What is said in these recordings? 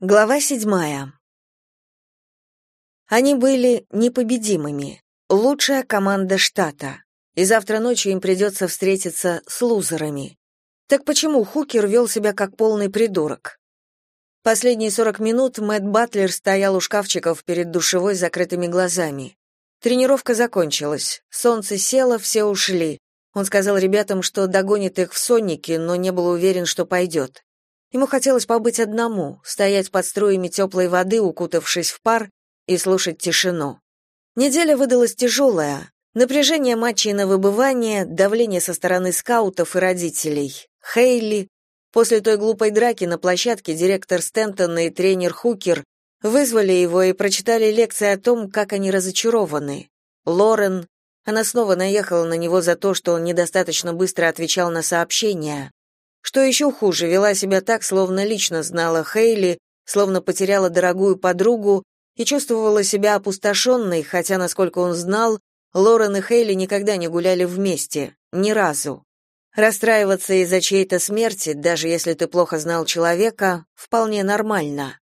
Глава седьмая. Они были непобедимыми, лучшая команда штата, и завтра ночью им придется встретиться с лузерами. Так почему Хукер вел себя как полный придурок? Последние сорок минут Мэтт Батлер стоял у шкафчиков перед душевой с закрытыми глазами. Тренировка закончилась, солнце село, все ушли. Он сказал ребятам, что догонит их в соннике, но не был уверен, что пойдет. Ему хотелось побыть одному, стоять под струями теплой воды, укутавшись в пар, и слушать тишину. Неделя выдалась тяжелая. Напряжение матчей на выбывание, давление со стороны скаутов и родителей. Хейли. После той глупой драки на площадке директор Стентон и тренер Хукер вызвали его и прочитали лекции о том, как они разочарованы. Лорен. Она снова наехала на него за то, что он недостаточно быстро отвечал на сообщения. Что еще хуже, вела себя так, словно лично знала Хейли, словно потеряла дорогую подругу и чувствовала себя опустошенной, хотя, насколько он знал, Лорен и Хейли никогда не гуляли вместе, ни разу. Расстраиваться из-за чьей-то смерти, даже если ты плохо знал человека, вполне нормально.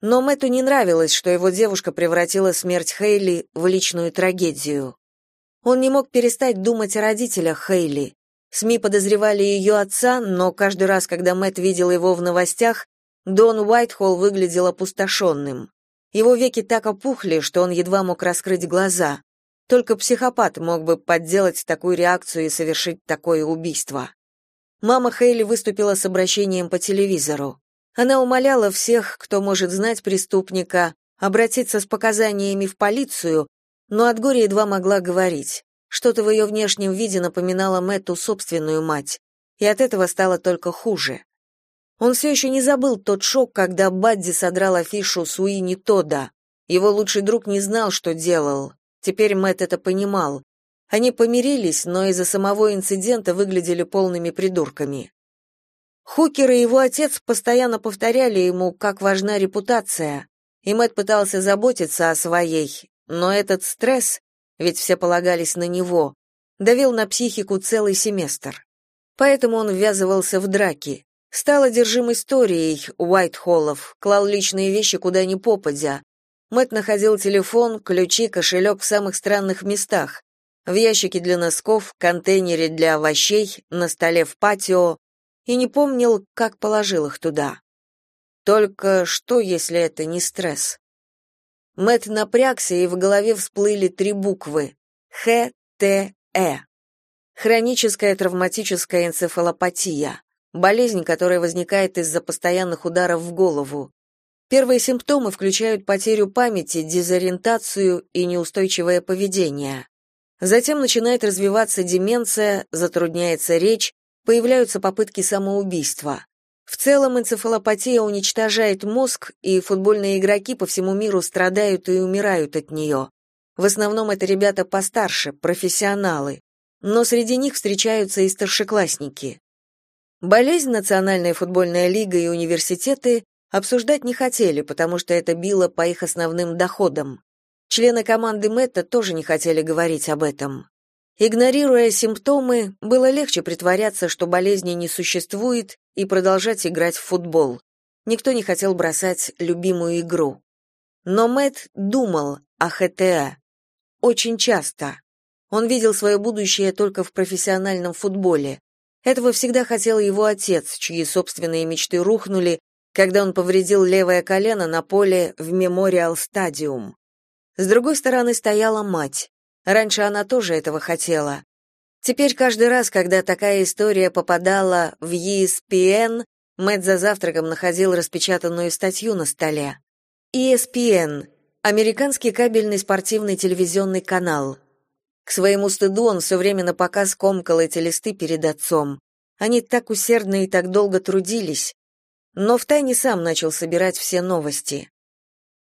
Но Мэтту не нравилось, что его девушка превратила смерть Хейли в личную трагедию. Он не мог перестать думать о родителях Хейли, СМИ подозревали ее отца, но каждый раз, когда Мэт видел его в новостях, Дон Уайтхолл выглядел опустошенным. Его веки так опухли, что он едва мог раскрыть глаза. Только психопат мог бы подделать такую реакцию и совершить такое убийство. Мама Хейли выступила с обращением по телевизору. Она умоляла всех, кто может знать преступника, обратиться с показаниями в полицию, но от горя едва могла говорить. Что-то в ее внешнем виде напоминало Мэтту собственную мать, и от этого стало только хуже. Он все еще не забыл тот шок, когда Бадди содрал афишу Суини Тода. Его лучший друг не знал, что делал. Теперь Мэтт это понимал. Они помирились, но из-за самого инцидента выглядели полными придурками. Хукер и его отец постоянно повторяли ему, как важна репутация, и Мэтт пытался заботиться о своей, но этот стресс, ведь все полагались на него, давил на психику целый семестр. Поэтому он ввязывался в драки, стал одержим историей Уайтхоллов, клал личные вещи куда ни попадя. Мэтт находил телефон, ключи, кошелек в самых странных местах. В ящике для носков, контейнере для овощей, на столе в патио, и не помнил, как положил их туда. Только что, если это не стресс? Мэт напрягся, и в голове всплыли три буквы Х, Т, Э. Хроническая травматическая энцефалопатия, болезнь, которая возникает из-за постоянных ударов в голову. Первые симптомы включают потерю памяти, дезориентацию и неустойчивое поведение. Затем начинает развиваться деменция, затрудняется речь, появляются попытки самоубийства. В целом энцефалопатия уничтожает мозг, и футбольные игроки по всему миру страдают и умирают от нее. В основном это ребята постарше, профессионалы, но среди них встречаются и старшеклассники. Болезнь Национальная футбольная лига и университеты обсуждать не хотели, потому что это било по их основным доходам. Члены команды Мэтта тоже не хотели говорить об этом. Игнорируя симптомы, было легче притворяться, что болезни не существует, и продолжать играть в футбол. Никто не хотел бросать любимую игру. Но Мэт думал о ХТА. Очень часто. Он видел свое будущее только в профессиональном футболе. Этого всегда хотел его отец, чьи собственные мечты рухнули, когда он повредил левое колено на поле в Мемориал Стадиум. С другой стороны стояла мать. Раньше она тоже этого хотела. Теперь каждый раз, когда такая история попадала в ESPN, Мэтт за завтраком находил распечатанную статью на столе. ESPN — американский кабельный спортивный телевизионный канал. К своему стыду он все время на показ комкал эти листы перед отцом. Они так усердно и так долго трудились. Но втайне сам начал собирать все новости.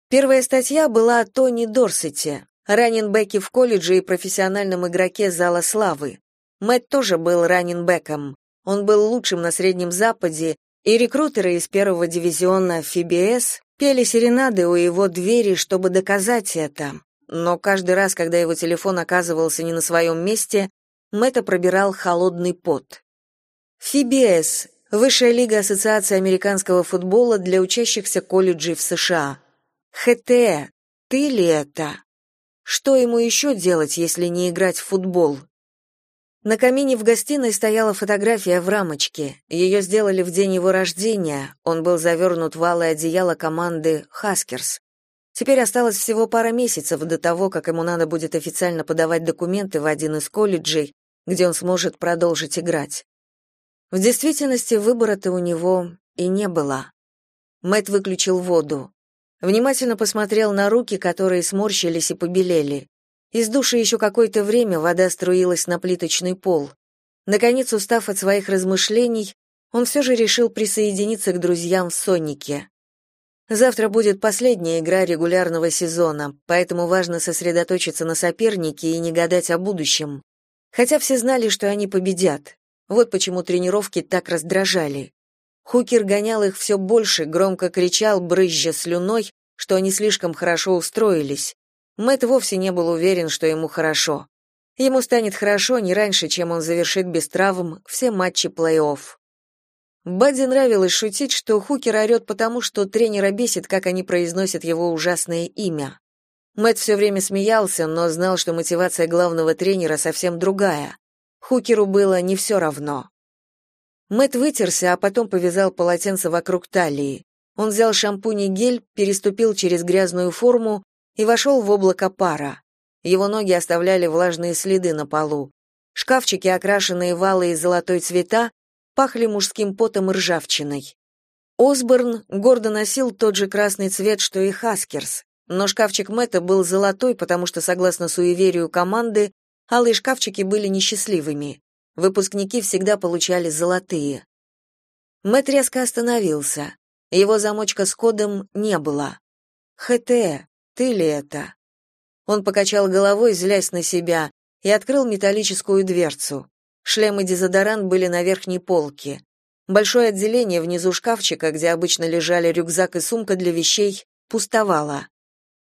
Первая статья была о Тони Дорсете, раненбеке в колледже и профессиональном игроке зала славы. Мэтт тоже был раненбеком. Он был лучшим на Среднем Западе, и рекрутеры из первого дивизиона FBS пели серенады у его двери, чтобы доказать это. Но каждый раз, когда его телефон оказывался не на своем месте, Мэтта пробирал холодный пот. FBS Высшая лига Ассоциации американского футбола для учащихся колледжей в США. ХТ, ты ли это? Что ему еще делать, если не играть в футбол? На камине в гостиной стояла фотография в рамочке. Ее сделали в день его рождения. Он был завернут в алое одеяло команды «Хаскерс». Теперь осталось всего пара месяцев до того, как ему надо будет официально подавать документы в один из колледжей, где он сможет продолжить играть. В действительности выбора-то у него и не было. Мэт выключил воду. Внимательно посмотрел на руки, которые сморщились и побелели. Из души еще какое-то время вода струилась на плиточный пол. Наконец, устав от своих размышлений, он все же решил присоединиться к друзьям в Сонике. Завтра будет последняя игра регулярного сезона, поэтому важно сосредоточиться на сопернике и не гадать о будущем. Хотя все знали, что они победят. Вот почему тренировки так раздражали. Хукер гонял их все больше, громко кричал, брызжа слюной, что они слишком хорошо устроились. Мэт вовсе не был уверен, что ему хорошо. Ему станет хорошо не раньше, чем он завершит без травм все матчи плей-офф. Бадди нравилось шутить, что Хукер орет потому, что тренера бесит, как они произносят его ужасное имя. Мэт все время смеялся, но знал, что мотивация главного тренера совсем другая. Хукеру было не все равно. Мэт вытерся, а потом повязал полотенце вокруг талии. Он взял шампунь и гель, переступил через грязную форму и вошел в облако пара. Его ноги оставляли влажные следы на полу. Шкафчики, окрашенные в и золотой цвета, пахли мужским потом и ржавчиной. Осборн гордо носил тот же красный цвет, что и Хаскерс, но шкафчик Мэтта был золотой, потому что, согласно суеверию команды, алые шкафчики были несчастливыми. Выпускники всегда получали золотые. Мэтт резко остановился. Его замочка с кодом не было. ХТ, ты ли это? Он покачал головой, злясь на себя, и открыл металлическую дверцу. Шлем и дезодорант были на верхней полке. Большое отделение внизу шкафчика, где обычно лежали рюкзак и сумка для вещей, пустовало.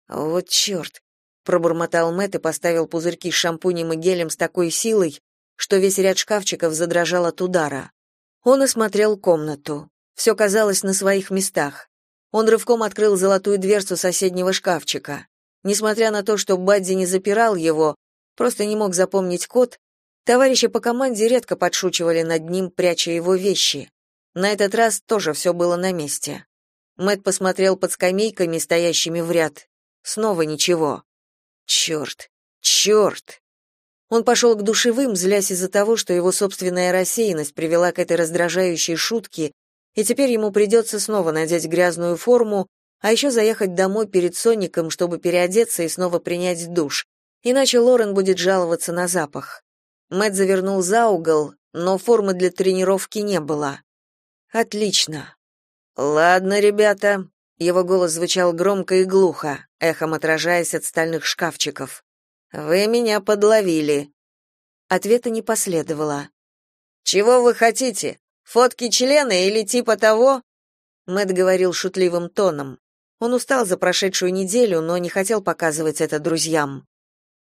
«Вот черт!» — пробормотал Мэтт и поставил пузырьки с шампунем и гелем с такой силой, что весь ряд шкафчиков задрожал от удара. Он осмотрел комнату. Все казалось на своих местах. Он рывком открыл золотую дверцу соседнего шкафчика. Несмотря на то, что Бадди не запирал его, просто не мог запомнить код, товарищи по команде редко подшучивали над ним, пряча его вещи. На этот раз тоже все было на месте. Мэт посмотрел под скамейками, стоящими в ряд. Снова ничего. Черт, черт! Он пошел к душевым, злясь из-за того, что его собственная рассеянность привела к этой раздражающей шутке, и теперь ему придется снова надеть грязную форму, а еще заехать домой перед Соником, чтобы переодеться и снова принять душ. Иначе Лорен будет жаловаться на запах. Мэт завернул за угол, но формы для тренировки не было. Отлично. Ладно, ребята. Его голос звучал громко и глухо, эхом отражаясь от стальных шкафчиков. Вы меня подловили. Ответа не последовало. Чего вы хотите? Фотки члена или типа того?» Мэт говорил шутливым тоном. Он устал за прошедшую неделю, но не хотел показывать это друзьям.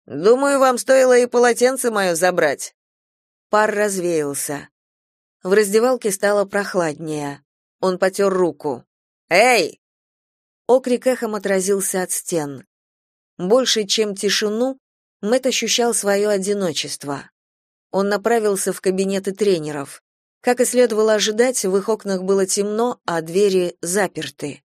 «Думаю, вам стоило и полотенце мое забрать». Пар развеялся. В раздевалке стало прохладнее. Он потер руку. «Эй!» Окрик эхом отразился от стен. Больше, чем тишину, Мэт ощущал свое одиночество. Он направился в кабинеты тренеров. Как и следовало ожидать, в их окнах было темно, а двери заперты.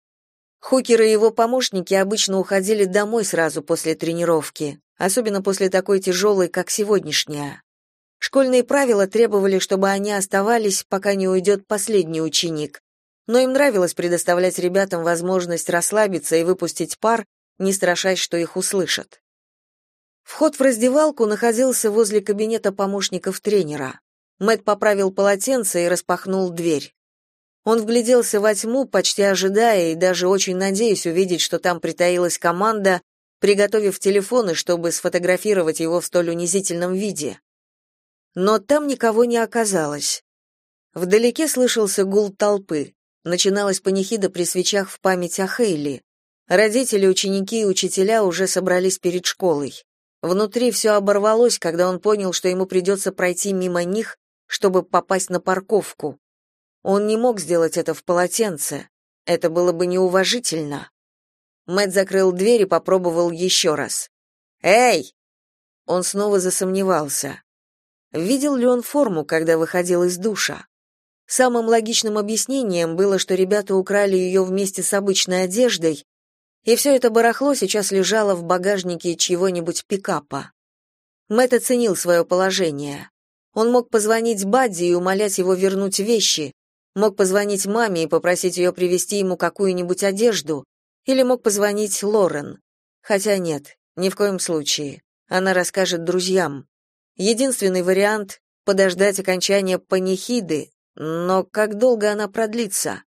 Хукер и его помощники обычно уходили домой сразу после тренировки, особенно после такой тяжелой, как сегодняшняя. Школьные правила требовали, чтобы они оставались, пока не уйдет последний ученик, но им нравилось предоставлять ребятам возможность расслабиться и выпустить пар, не страшась, что их услышат. Вход в раздевалку находился возле кабинета помощников тренера. Мэт поправил полотенце и распахнул дверь. Он вгляделся во тьму, почти ожидая и даже очень надеясь увидеть, что там притаилась команда, приготовив телефоны, чтобы сфотографировать его в столь унизительном виде. Но там никого не оказалось. Вдалеке слышался гул толпы. Начиналась панихида при свечах в память о Хейли. Родители, ученики и учителя уже собрались перед школой. Внутри все оборвалось, когда он понял, что ему придется пройти мимо них чтобы попасть на парковку. Он не мог сделать это в полотенце. Это было бы неуважительно. Мэт закрыл дверь и попробовал еще раз. «Эй!» Он снова засомневался. Видел ли он форму, когда выходил из душа? Самым логичным объяснением было, что ребята украли ее вместе с обычной одеждой, и все это барахло сейчас лежало в багажнике чьего-нибудь пикапа. Мэтт оценил свое положение. Он мог позвонить Бадди и умолять его вернуть вещи, мог позвонить маме и попросить ее привезти ему какую-нибудь одежду, или мог позвонить Лорен. Хотя нет, ни в коем случае. Она расскажет друзьям. Единственный вариант — подождать окончания панихиды, но как долго она продлится?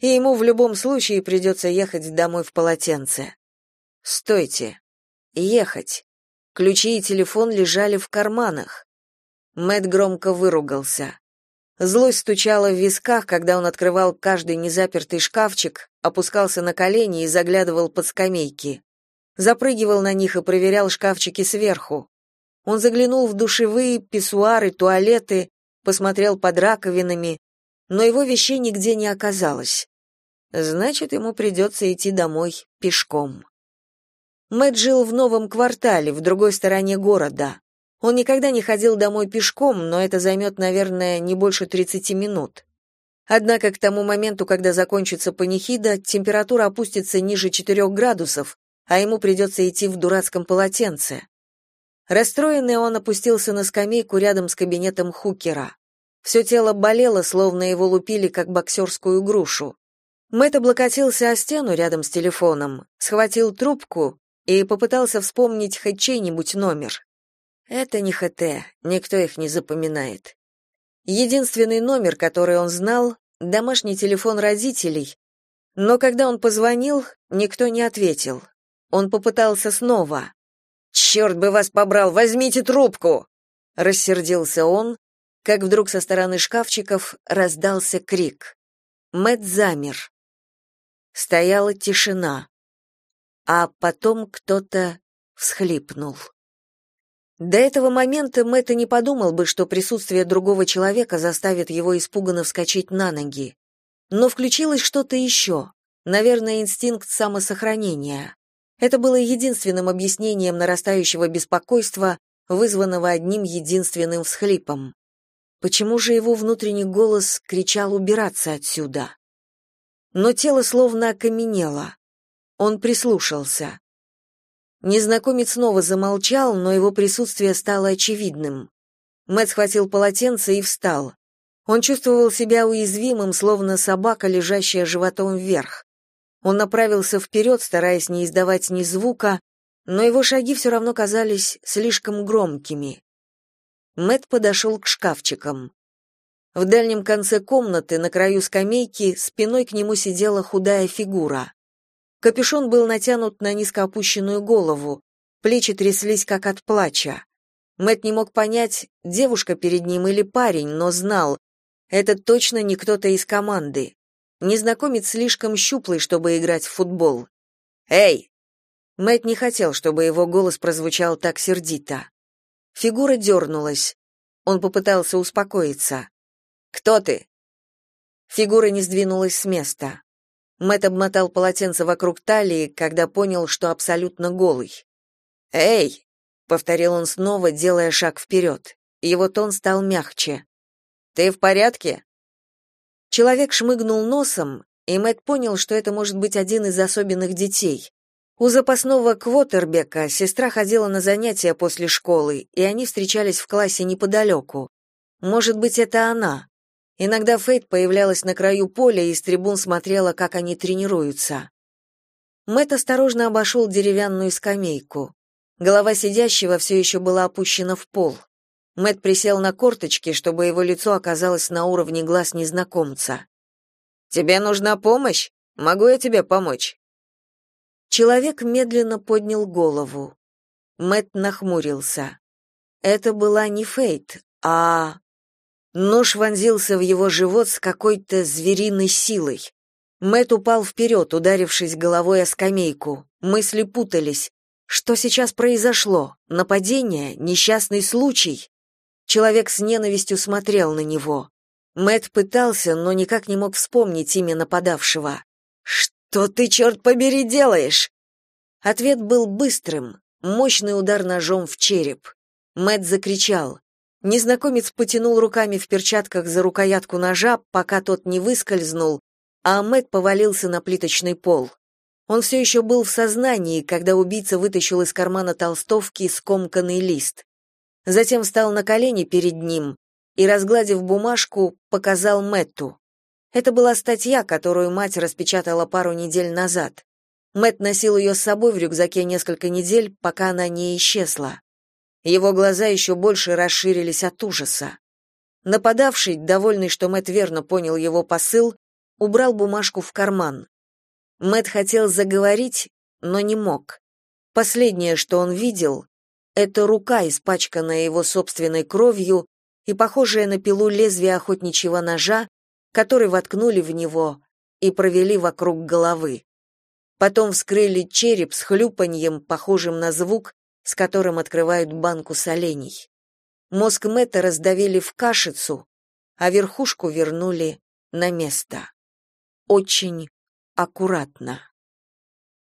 И ему в любом случае придется ехать домой в полотенце. Стойте. Ехать. Ключи и телефон лежали в карманах. Мэт громко выругался. Злость стучала в висках, когда он открывал каждый незапертый шкафчик, опускался на колени и заглядывал под скамейки. Запрыгивал на них и проверял шкафчики сверху. Он заглянул в душевые, писсуары, туалеты, посмотрел под раковинами, но его вещей нигде не оказалось. Значит, ему придется идти домой пешком. Мэтт жил в новом квартале, в другой стороне города. Он никогда не ходил домой пешком, но это займет, наверное, не больше 30 минут. Однако к тому моменту, когда закончится панихида, температура опустится ниже 4 градусов, а ему придется идти в дурацком полотенце. Расстроенный он опустился на скамейку рядом с кабинетом Хукера. Все тело болело, словно его лупили как боксерскую грушу. Мэтт облокотился о стену рядом с телефоном, схватил трубку и попытался вспомнить хоть чей-нибудь номер. Это не ХТ, никто их не запоминает. Единственный номер, который он знал, домашний телефон родителей. Но когда он позвонил, никто не ответил. Он попытался снова. «Черт бы вас побрал, возьмите трубку!» Рассердился он, как вдруг со стороны шкафчиков раздался крик. Мэт замер. Стояла тишина. А потом кто-то всхлипнул. До этого момента Мэтт не подумал бы, что присутствие другого человека заставит его испуганно вскочить на ноги. Но включилось что-то еще, наверное, инстинкт самосохранения. Это было единственным объяснением нарастающего беспокойства, вызванного одним единственным всхлипом. Почему же его внутренний голос кричал убираться отсюда? Но тело словно окаменело. Он прислушался. Незнакомец снова замолчал, но его присутствие стало очевидным. Мэт схватил полотенце и встал. Он чувствовал себя уязвимым, словно собака, лежащая животом вверх. Он направился вперед, стараясь не издавать ни звука, но его шаги все равно казались слишком громкими. Мэт подошел к шкафчикам. В дальнем конце комнаты, на краю скамейки, спиной к нему сидела худая фигура. Капюшон был натянут на низко опущенную голову, плечи тряслись как от плача. Мэт не мог понять, девушка перед ним или парень, но знал, это точно не кто-то из команды. Незнакомец слишком щуплый, чтобы играть в футбол. «Эй!» Мэт не хотел, чтобы его голос прозвучал так сердито. Фигура дернулась. Он попытался успокоиться. «Кто ты?» Фигура не сдвинулась с места. Мэт обмотал полотенце вокруг талии, когда понял, что абсолютно голый. «Эй!» — повторил он снова, делая шаг вперед. Его тон стал мягче. «Ты в порядке?» Человек шмыгнул носом, и Мэт понял, что это может быть один из особенных детей. У запасного Квотербека сестра ходила на занятия после школы, и они встречались в классе неподалеку. Может быть, это она. Иногда Фейт появлялась на краю поля и с трибун смотрела, как они тренируются. Мэт осторожно обошел деревянную скамейку. Голова сидящего все еще была опущена в пол. Мэт присел на корточки, чтобы его лицо оказалось на уровне глаз незнакомца. «Тебе нужна помощь? Могу я тебе помочь?» Человек медленно поднял голову. Мэт нахмурился. Это была не Фейт, а Нож вонзился в его живот с какой-то звериной силой. Мэт упал вперед, ударившись головой о скамейку. Мысли путались. Что сейчас произошло? Нападение? Несчастный случай? Человек с ненавистью смотрел на него. Мэт пытался, но никак не мог вспомнить имя нападавшего. «Что ты, черт побери, делаешь?» Ответ был быстрым, мощный удар ножом в череп. Мэт закричал. Незнакомец потянул руками в перчатках за рукоятку ножа, пока тот не выскользнул, а Мэт повалился на плиточный пол. Он все еще был в сознании, когда убийца вытащил из кармана толстовки скомканный лист. Затем встал на колени перед ним и, разгладив бумажку, показал Мэтту. Это была статья, которую мать распечатала пару недель назад. Мэт носил ее с собой в рюкзаке несколько недель, пока она не исчезла. Его глаза еще больше расширились от ужаса. Нападавший, довольный, что Мэт верно понял его посыл, убрал бумажку в карман. Мэт хотел заговорить, но не мог. Последнее, что он видел, это рука, испачканная его собственной кровью и похожая на пилу лезвие охотничьего ножа, который воткнули в него и провели вокруг головы. Потом вскрыли череп с хлюпаньем, похожим на звук, с которым открывают банку солений. Мозг Мэтта раздавили в кашицу, а верхушку вернули на место. Очень аккуратно.